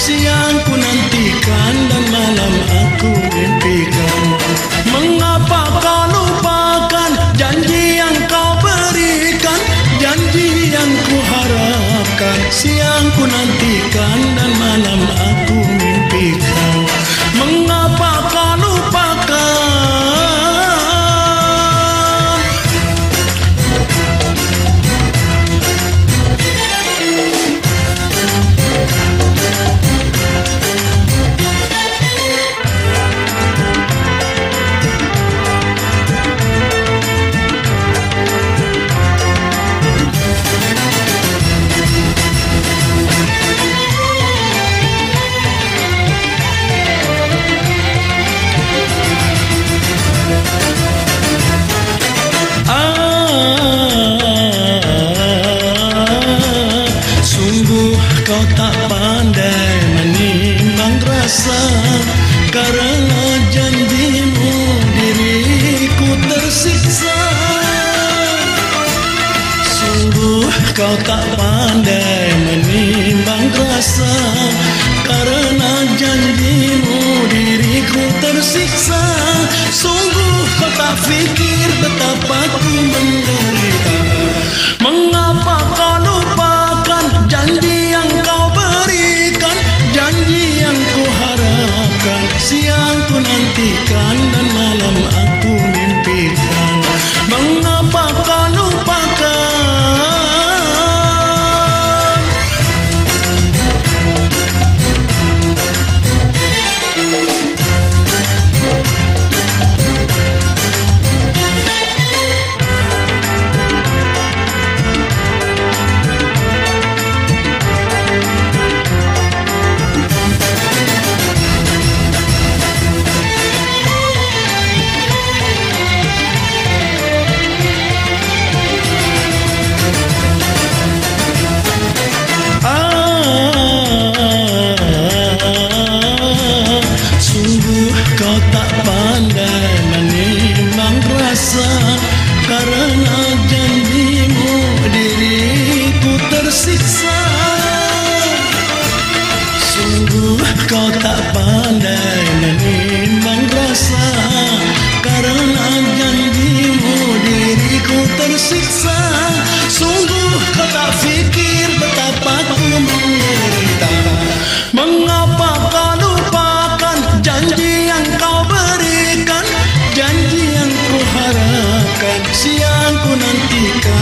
Siang ku nantikan dan malam aku mimpikan. Mengapa kau lupakan janji yang kau berikan? Janji yang ku harapkan Siang ku nantikan dan malam aku mimpikan kau tak pandai menimbang rasa Karena janjimu diriku tersiksa. Sungguh kau tak pandai menimbang rasa Karena janjimu diriku tersiksa. Sungguh kau tak fikir betapa ku ku nantikan dan malam aku kau tak pandai kasihanku nantikan